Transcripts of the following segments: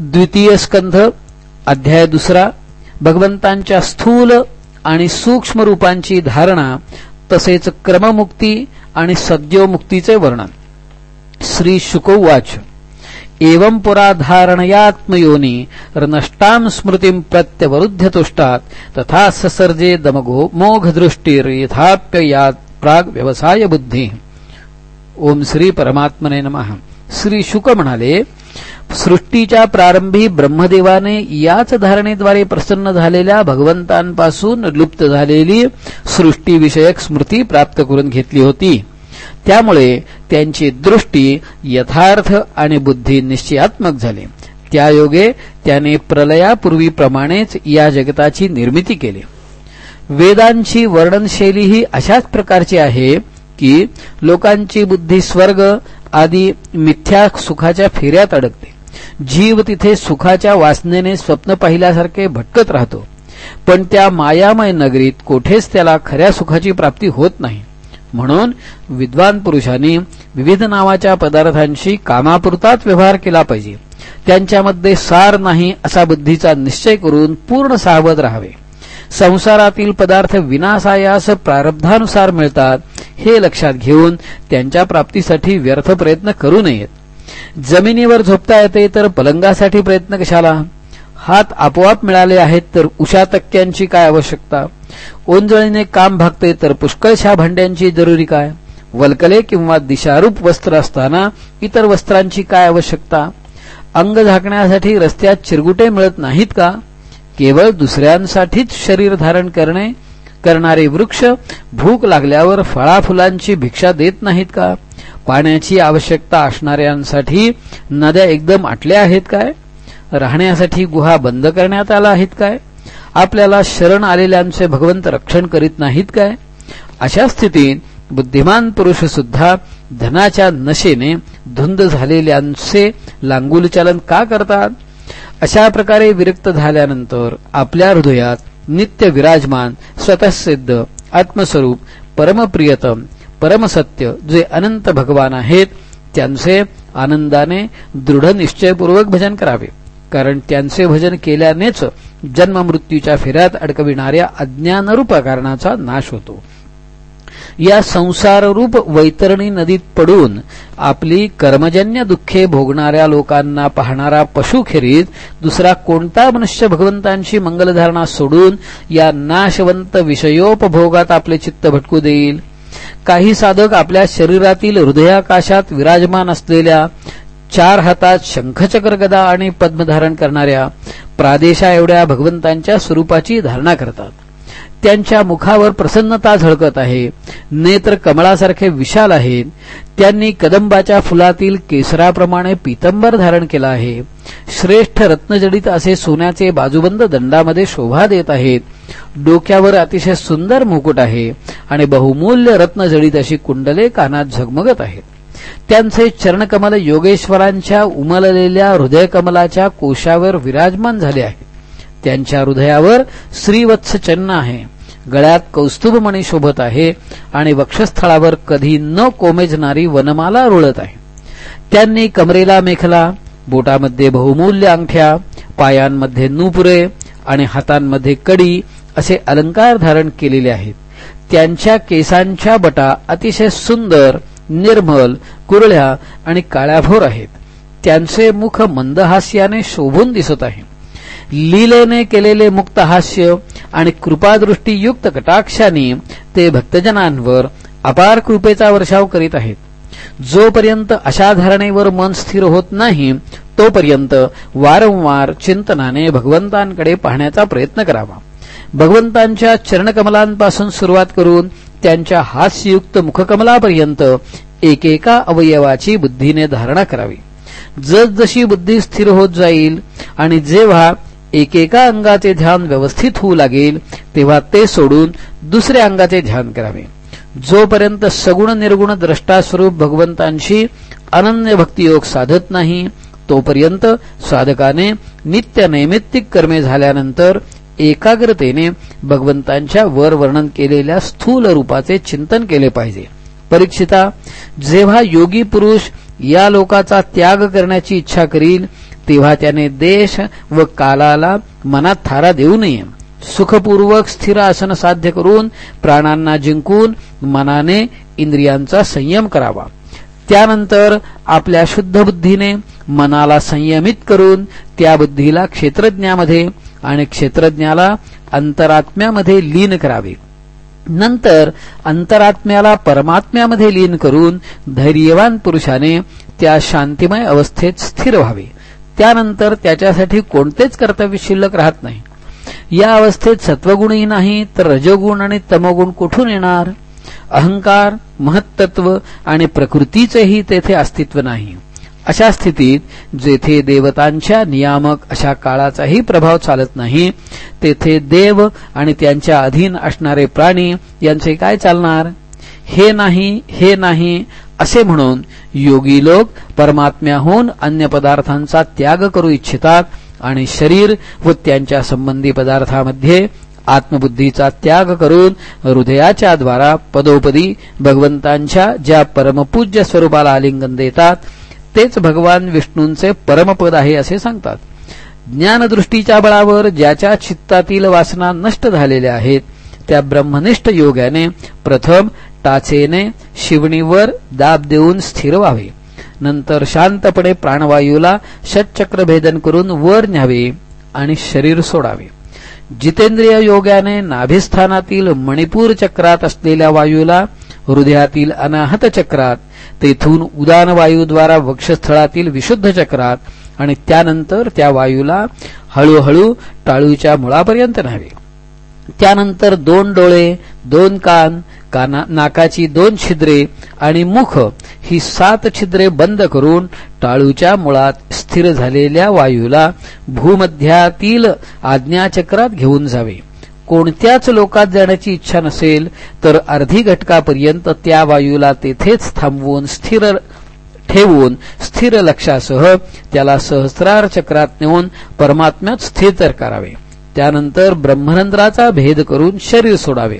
द्वितीय स्कंध अध्याय दुसरा भगवंतांच्या स्थूल आणि सूक्ष्म रूपांची धारणा तसेच क्रममुक्ती आणि सद्योमुक्तीचे वर्णन. श्री शुकोवाच एवं पुरा धारणयात्मयोनी नष्टां स्मृतीं प्रत्यवरुध्यतुष्टात तथा ससर्जे दमगो मोघदृष्टीर्यथाप्ययात प्राग व्यवसाय बुद्धी ओम श्री परमात्मने नमः. श्री शुक म्हणाले सृष्टीच्या प्रारंभी ब्रह्मदेवाने याच धारणेद्वारे प्रसन्न झालेल्या भगवंतांपासून लुप्त झालेली सृष्टीविषयक स्मृती प्राप्त करून घेतली होती. त्यामुळे त्यांची दृष्टी यथार्थ आणि बुद्धी निश्चयात्मक झाली. त्यायोगे त्याने प्रलयापूर्वीप्रमाणेच या जगताची निर्मिती केली. वेदांची वर्णनशैली ही अशाच प्रकारची आहे की लोकांची बुद्धी स्वर्ग आदी मिथ्या सुखाच्या फेऱ्यात अडकते. जीव तिथे सुखाच्या वासनेने स्वप्न पाहिल्यासारखे भटकत राहतो. पण त्या मायामय नगरीत कोठेच त्याला खऱ्या सुखाची प्राप्ती होत नाही. म्हणून विद्वान पुरुषांनी विविध नावाच्या पदार्थांशी कामापुरताच व्यवहार केला पाहिजे. त्यांच्यामध्ये सार नाही असा बुद्धीचा निश्चय करून पूर्ण सावध राहावे. संसारातील पदार्थ विनासायास प्रारब्धानुसार मिळतात हे लक्षात घेऊन त्यांच्या प्राप्तीसाठी व्यर्थ प्रयत्न करू नयेत. जमिनीवर झोपता येते तर पलंगासाठी प्रयत्न कशाला? हात आपोआप मिळाले आहेत तर उषा तक्क्यांची काय आवश्यकता? ओंजळीने काम भागते तर पुष्कळशा भांड्यांची जरुरी काय? वलकले किंवा दिशारूप वस्त्र असताना इतर वस्त्रांची काय आवश्यकता? अंग झाकण्यासाठी रस्त्यात चिरगुटे मिळत नाहीत का? केवळ दुसऱ्यांसाठीच शरीर धारण करणे करणारे वृक्ष भूक लागल्यावर फळाफुलांची भिक्षा देत नाहीत का? पाण्याची आवश्यकता असणाऱ्यांसाठी नद्या एकदम आटल्या आहेत काय? राहण्यासाठी गुहा बंद करण्यात आला आहेत काय? आपल्याला शरण आलेल्यांचे भगवंत रक्षण करीत नाहीत काय? अशा स्थितीत बुद्धिमान पुरुष सुद्धा धनाच्या नशेने धुंद झालेल्यांचे लांगुलचालन का करतात? अशा प्रकारे विरक्त झाल्यानंतर आपल्या हृदयात नित्य विराजमान स्वतःसिद्ध आत्मस्वरूप परमप्रियतम परमसत्य जे अनंत भगवान आहेत त्यांचे आनंदाने दृढ निश्चयपूर्वक भजन करावे. कारण त्यांचे भजन केल्यानेच जन्ममृत्यूच्या फेऱ्यात अडकविणाऱ्या अज्ञानरूप कारणाचा नाश होतो. या संसाररूप वैतरणी नदीत पडून आपली कर्मजन्य दुःखे भोगणाऱ्या लोकांना पाहणारा पशुखेरीत दुसरा कोणता मनुष्य भगवंतांची मंगलधारणा सोडून या नाशवंत विषयोपभोगात आपले चित्त भटकू देईल? काही साधक आपल्या शरीरातील हृदयाकाशात विराजमान असलेल्या चार हातात शंखचक्र गदा आणि पद्म धारण करणाऱ्या प्रादेशा एवढ्या भगवंतांच्या स्वरूपाची धारणा करतात. त्यांच्या मुखावर प्रसन्नता झळकत आहे. नेत्र कमळासारखे विशाल आहेत त्यांनी कदंबाच्या फुलातील केसराप्रमाणे पितंबर धारण केला आहे. श्रेष्ठ रत्नजडित असे सोन्याचे बाजूबंद दंडामध्ये शोभा देत आहेत. डोक्यावर अतिशय सुंदर मुकुट आहे आणि बहुमूल्य रत्नजडित अशी कुंडले कानात झगमगत आहेत. त्यांचे चरणकमल योगेश्वरांच्या उमललेल्या हृदयकमलाच्या कोशावर विराजमान झाले आहे त्यांच्या हृदयावर श्रीवत्स चन्न आहे. गळ्यात कौस्तुभमणी शोभत आहे आणि वक्षस्थळावर कधी न कोमेजणारी वनमाला रुळत आहे. त्यांनी कमरेला मेखला बोटामध्ये बहुमूल्य अंगठ्या पायांमध्ये नुपुरे आणि हातांमध्ये कडी असे अलंकार धारण केलेले आहेत. त्यांच्या केसांच्या बटा अतिशय सुंदर निर्मल कुरळ्या आणि काळ्याभोर आहेत. त्यांचे मुख मंदहास्याने शोभून दिसत आहे. लीलेने केलेले मुक्त हास्य आणि कृपादृष्टीयुक्त कटाक्षाने ते भक्तजनांवर अपार कृपेचा वर्षाव करीत आहेत. जोपर्यंत अशा धारणेवर मन स्थिर होत नाही तोपर्यंत वारंवार चिंतनाने भगवंतांकडे पाहण्याचा प्रयत्न करावा. भगवंतांच्या चरणकमलांपासून सुरुवात करून त्यांच्या हास्ययुक्त मुखकमलापर्यंत एकेका अवयवाची बुद्धीने धारणा करावी. जसजशी बुद्धी स्थिर होत जाईल आणि जेव्हा एकेका अंगाचे ध्यान व्यवस्थित होऊ लागेल तेव्हा ते सोडून दुसऱ्या अंगाचे ध्यान करावे. जोपर्यंत सगुण निर्गुण द्रष्टास्वरूप भगवंतांशी अनन्य भक्तियोग साधत नाही तोपर्यंत साधकाने नित्य नैमित्तिक कर्मे झाल्यानंतर एकाग्रतेने भगवंतांच्या वर वर्णन केलेल्या स्थूल रूपाचे चिंतन केले पाहिजे. परीक्षिता जेव्हा योगी पुरुष या लोकाचा त्याग करण्याची इच्छा करील तेव्हा त्याने देश व कालाला मनात थारा देऊ नये. सुखपूर्वक स्थिर आसन साध्य करून प्राणांना जिंकून मनाने इंद्रियांचा संयम करावा. त्यानंतर आपल्या शुद्ध बुद्धीने मनाला संयमित करून त्या बुद्धीला क्षेत्रज्ञामध्ये आणि क्षेत्रज्ञाला अंतरात्म्यामध्ये लीन करावे. नंतर अंतरात्म्याला परमात्म्यामध्ये लीन करून धैर्यवान पुरुषाने त्या शांतिमय अवस्थेत स्थिर व्हावे. त्यानंतर त्याच्यासाठी कोणतेच कर्तव्य शिल्लक राहत नाही. या अवस्थेत सत्वगुणही नाही तर रजोगुण आणि तमगुण कुठून येणार? अहंकार महत्त्व आणि प्रकृतीचेही तेथे अस्तित्व नाही. अशा स्थितीत जेथे देवतांच्या नियामक अशा काळाचाही प्रभाव चालत नाही तेथे देव आणि त्यांच्या अधीन असणारे प्राणी यांचे काय चालणार? हे नाही हे नाही असे म्हणून योगी लोक परमात्म्याहून अन्य पदार्थांचा त्याग करू इच्छितात आणि शरीर व त्यांच्या संबंधी पदार्थामध्ये आत्मबुद्धीचा त्याग करून हृदयाच्या द्वारा पदोपदी भगवंतांच्या ज्या परमपूज्य स्वरूपाला आलिंगन देतात तेच भगवान विष्णूंचे परमपद आहे असे सांगतात. ज्ञानदृष्टीच्या बळावर ज्याच्या चित्तातील वासना नष्ट झालेल्या आहेत त्या ब्रह्मनिष्ठ योग्याने प्रथम टाचेने शिवणीवर दाब देऊन स्थिर व्हावे. नंतर शांतपणे प्राणवायूला षटचक्र भेदन करून वर न्यावे आणि शरीर सोडावे. जितेंद्रिय योग्याने नाभिस्थानातील मणिपूर चक्रात असलेल्या वायूला हृदयातील अनाहत चक्रात तेथून उदान वायूद्वारा वक्षस्थळातील विशुद्ध चक्रात आणि त्यानंतर त्या वायूला हळूहळू टाळूच्या मुळापर्यंत न्हावे त्यानंतर दोन डोळे दोन कान काना नाकाची दोन छिद्रे आणि मुख ही सात छिद्रे बंद करून टाळूच्या मुळात स्थिर झालेल्या वायूला भूमध्यातील आज्ञाचक्रात घेऊन जावे. कोणत्याच लोकात जाण्याची इच्छा नसेल तर अर्धी घटकापर्यंत त्या वायूला तेथेच थांबवून स्थिर ठेवून स्थिर लक्षासह त्याला सहस्रार चक्रात नेऊन परमात्म्यात स्थिर करावे. त्यानंतर ब्रह्मरंध्राचा भेद करून शरीर सोडावे.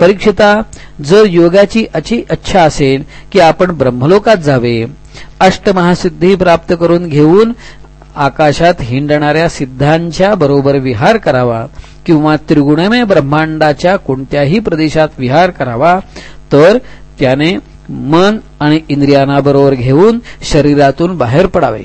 परीक्षिता जर योगाची अची इच्छा असेल की आपण ब्रह्मलोकात जावे अष्टमहासिद्धी प्राप्त करून घेऊन आकाशात हिंडणाऱ्या सिद्धांच्या बरोबर विहार करावा किंवा त्रिगुणमय ब्रह्मांडाच्या कोणत्याही प्रदेशात विहार करावा तर त्याने मन आणि इंद्रियांबरोबर घेऊन शरीरातून बाहेर पडावे.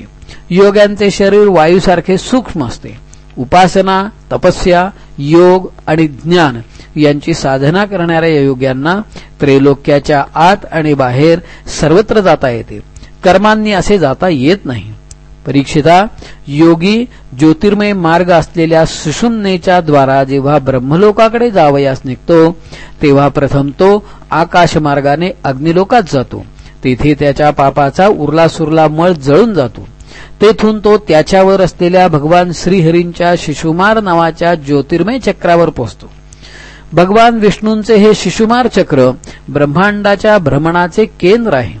योग्यांचे शरीर वायूसारखे सूक्ष्म असते. उपासना तपस्या योग आणि ज्ञान यांची साधना करणाऱ्या योग्यांना त्रैलोक्याच्या आत आणि बाहेर सर्वत्र जाता येते. कर्मांनी असे जाता येत नाही. परीक्षिता योगी ज्योतिर्मय मार्ग असलेल्या सुषुम्नेच्या द्वारा जेव्हा ब्रह्मलोकाकडे जावयास निघतो तेव्हा प्रथम तो आकाश मार्गाने अग्निलोकात जातो. तेथे त्याच्या पापाचा उरला सुरला मळ जळून जातो. तेथून तो त्याच्यावर असलेल्या भगवान श्रीहरींच्या शिशुमार नावाच्या ज्योतिर्मय चक्रावर पोहोचतो. भगवान विष्णूंचे हे शिशुमार चक्र ब्रह्मांडाच्या भ्रमणाचे केंद्र आहे.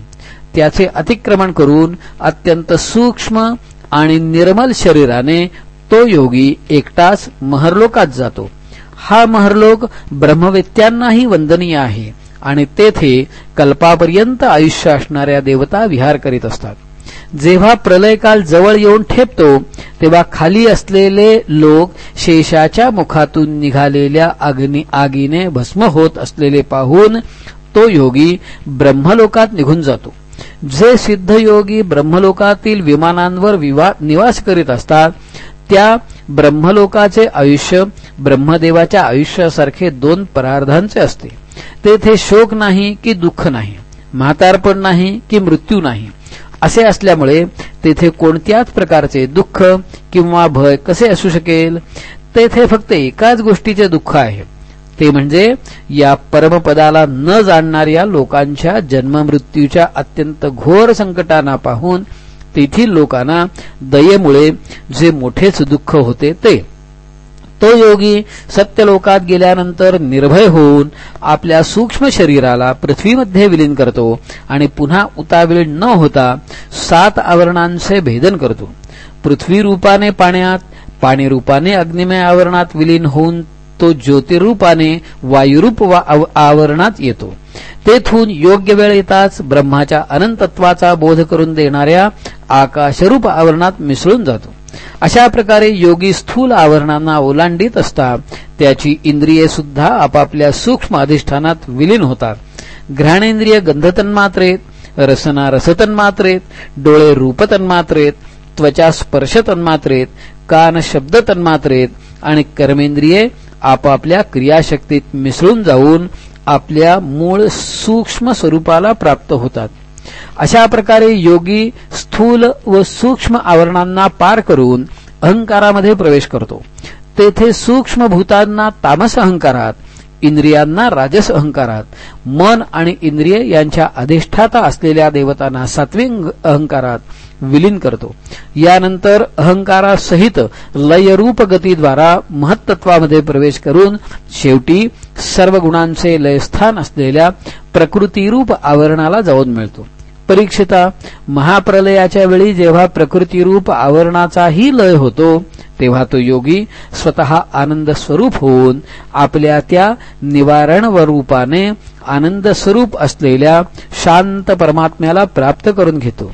त्याचे अतिक्रमण करून अत्यंत सूक्ष्म आणि निर्मल शरीराने तो योगी एकटाच महरलोकात जातो. हा महरलोक ब्रह्मवेत्यांनाही वंदनीय आहे आणि तेथे कल्पापर्यंत आयुष्य असणाऱ्या देवता विहार करीत असतात. जेव्हा प्रलयकाल जवळ येऊन ठेपतो तेव्हा खाली असलेले लोक शेषाच्या मुखातून निघालेल्या अग्नी आगीने भस्म होत असलेले पाहून तो योगी ब्रह्मलोकात निघून जातो. जे सिद्ध योगी ब्रह्मलोकातील विमानांवर निवास करीत असतात त्या ब्रह्मलोकाचे आयुष्य ब्रह्मदेवाच्या आयुष्यासारखे दोन परार्धांचे असते. तेथे शोक नाही की दुःख नाही म्हातारपण नाही की मृत्यू नाही. असे असल्यामुळे तेथे कोणत्याच प्रकारचे दुःख किंवा भय कसे असू शकेल? तेथे फक्त एकाच गोष्टीचे दुःख आहे. ते म्हणजे या परमपदाला न जाणणाऱ्या लोकांच्या जन्ममृत्यूच्या अत्यंत घोर संकटांना पाहून तेथील लोकांना दयेमुळे जे मोठेच दुःख होते ते तो योगी सत्यलोकात गेल्यानंतर निर्भय होऊन आपल्या सूक्ष्म शरीराला पृथ्वीमध्ये विलीन करतो आणि पुन्हा उतावीळ न होता सात आवरणांचे भेदन करतो. पृथ्वी रूपाने पाण्यात पाणी रूपाने अग्निमय आवरणात विलीन होऊन तो ज्योतिरूपाने वायुरूप वा आवरणात येतो. तेथून योग्य वेळ येताच ब्रह्माच्या अनंतत्वाचा बोध करून देणाऱ्या आकाशरूप आवरणात मिसळून जातो. अशा प्रकारे योगी स्थूल आवरणांना ओलांडीत असता त्याची इंद्रिये सुद्धा आपापल्या सूक्ष्म अधिष्ठानात विलीन होतात. घ्राणेंद्रिय गंधतन्मात्रेत रसना रसतन्मात्रेत डोळे रूपतन्मात्रेत त्वचा स्पर्श तन्मात्रेत कान शब्द तन्मात्रेत आणि कर्मेंद्रिये आपापल्या क्रियाशक्तीत मिसळून जाऊन आपल्या मूळ सूक्ष्म स्वरूपाला प्राप्त होतात. अशा प्रकारे योगी स्थूल व सूक्ष्म आवरणांना पार करून अहंकारामध्ये प्रवेश करतो. तेथे सूक्ष्म भूतांना तामस अहंकारात इंद्रियांना राजस अहंकारात मन आणि इंद्रिय यांच्या अधिष्ठाता असलेल्या देवतांना सात्विक अहंकारात विलीन करतो. यानंतर अहंकारासहित लयरूप गतीद्वारा महत्त्वामध्ये प्रवेश करून शेवटी सर्व गुणांचे लयस्थान असलेल्या प्रकृतीरूप आवरणाला जाऊन मिळतो. परीक्षिता महाप्रलयाच्या वेळी जेव्हा प्रकृतीरूप आवरणाचाही लय होतो तेव्हा तो योगी स्वतः आनंद स्वरूप होऊन आपल्या त्या निवारण व रूपाने आनंद स्वरूप असलेल्या शांत परमात्म्याला प्राप्त करून घेतो.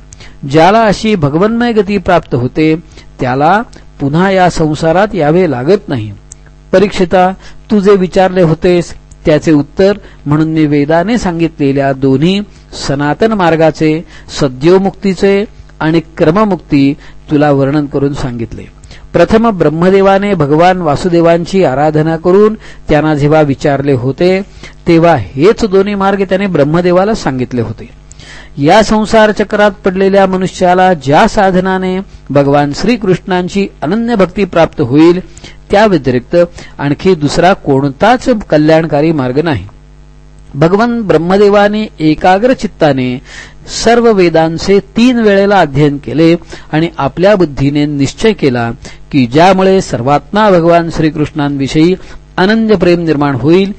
ज्याला अशी भगवन्मय गती प्राप्त होते त्याला पुन्हा या संसारात यावे लागत नाही. परीक्षिता तू जे विचारले होतेस त्याचे उत्तर म्हणून मी वेदाने सांगितलेल्या दोन्ही सनातन मार्गाचे सद्योमुक्तीचे आणि क्रममुक्ती तुला वर्णन करून सांगितले. प्रथम ब्रह्मदेवाने भगवान वासुदेवांची आराधना करून त्यांना जेव्हा विचारले होते तेव्हा हेच दोन्ही मार्ग त्याने ब्रह्मदेवाला सांगितले होते. या संसार चक्रात पडलेल्या मनुष्याला ज्या साधनाने भगवान श्रीकृष्णांची अनन्य भक्ती प्राप्त होईल त्या व्यतिरिक्त आणखी दुसरा कोणताच कल्याणकारी मार्ग नाही. भगवान ब्रह्मदेवाने एकाग्र चित्ताने सर्व वेदांचे तीन वेळेला अध्ययन केले आणि आपल्या बुद्धीने निश्चय केला की ज्यामुळे सर्वात्मा भगवान श्रीकृष्णांविषयी अनन्य प्रेम निर्माण होईल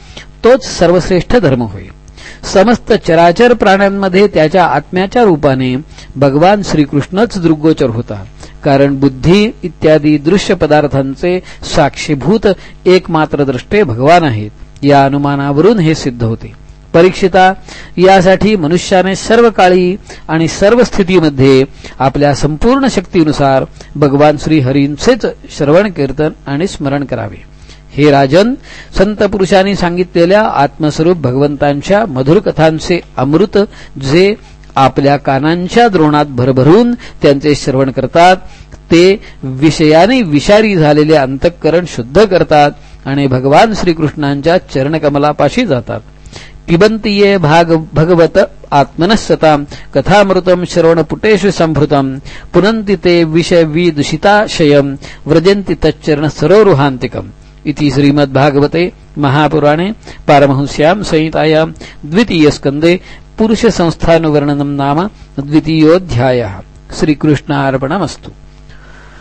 तोच सर्वश्रेष्ठ धर्म होईल. समस्त चराचर प्राण्यांमध्ये त्याच्या आत्म्याच्या रूपाने भगवान श्रीकृष्णच दृग्गोचर होता कारण बुद्धी इत्यादी दृश्य पदार्थांचे साक्षीभूत एकमात्र दृष्टे भगवान आहेत. या अनुमानावरून हे सिद्ध होते. परीक्षिता यासाठी मनुष्याने सर्व काळी आणि सर्व स्थितीमध्ये आपल्या संपूर्ण शक्तीनुसार भगवान श्री हरींचेच श्रवण कीर्तन आणि स्मरण करावे. हे राजन संत पुरुषांनी सांगितलेल्या आत्मस्वरूप भगवंतांच्या मधुर कथांचे अमृत जे आपल्या कानांच्या द्रोणात भरभरून त्यांचे श्रवण करतात. ते विषयाने विषारी झालेले अंतःकरण शुद्ध करतात आणि भगवान श्रीकृष्णांच्या चरणकमलापाशी जातात. पिबंतीये भाग भगवत आत्मनस्सतां कथामृतं श्रवणपुटेषु संभृतं पुनन्ति ते विषविदूषिताशयं व्रजन्ति तच्चरण सरोरुहांतिकम इति श्रीमद्भागवते महापुराणे पारमहंस्यां संहितायां द्वितीयस्कन्दे पुरुषसंस्थानुवर्णनं नाम द्वितीयोऽध्यायः. श्रीकृष्णार्पणमस्तु.